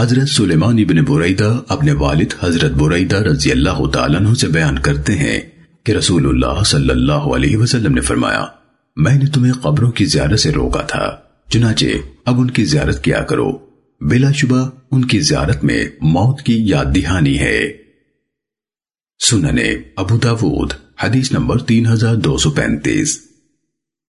حضرت سلیمان ابن بریدہ اپنے والد حضرت بریدہ رضی اللہ تعالیٰ عنہ سے بیان کرتے ہیں کہ رسول اللہ صلی اللہ علیہ وسلم نے فرمایا، میں نے تمہیں قبروں کی زیارت سے روکا تھا، چنانچہ اب ان کی زیارت کیا کرو۔ بلا شبہ ان کی زیارت میں موت کی یاد دہانی ہے۔ سننے ابو داود، حدیث نمبر تین ہزار دو سو پینتیس۔